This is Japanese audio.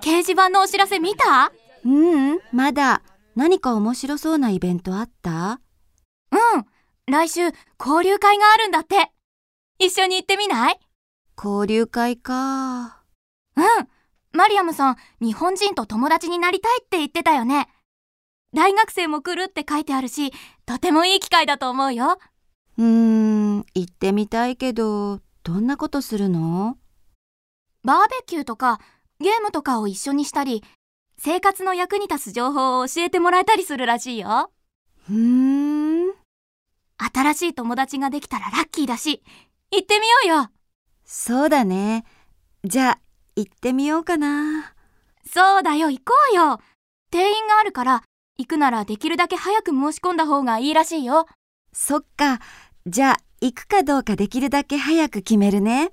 掲示板のお知らせ見た？ううん、まだ。何か面白そうなイベントあった？うん。来週、交流会があるんだって。一緒に行ってみない？交流会か。うん。マリアムさん、日本人と友達になりたいって言ってたよね。大学生も来るって書いてあるし、とてもいい機会だと思うよ。うーん、行ってみたいけど、どんなことするの？バーベキューとか、ゲームとかを一緒にしたり、生活の役に立つ情報を教えてもらえたりするらしいよ。ふーん、新しい友達ができたらラッキーだし、行ってみようよ。そうだね。じゃあ、行ってみようかな。そうだよ、行こうよ。定員があるから、行くならできるだけ早く申し込んだ方がいいらしいよ。そっか。じゃあ、行くかどうかできるだけ早く決めるね。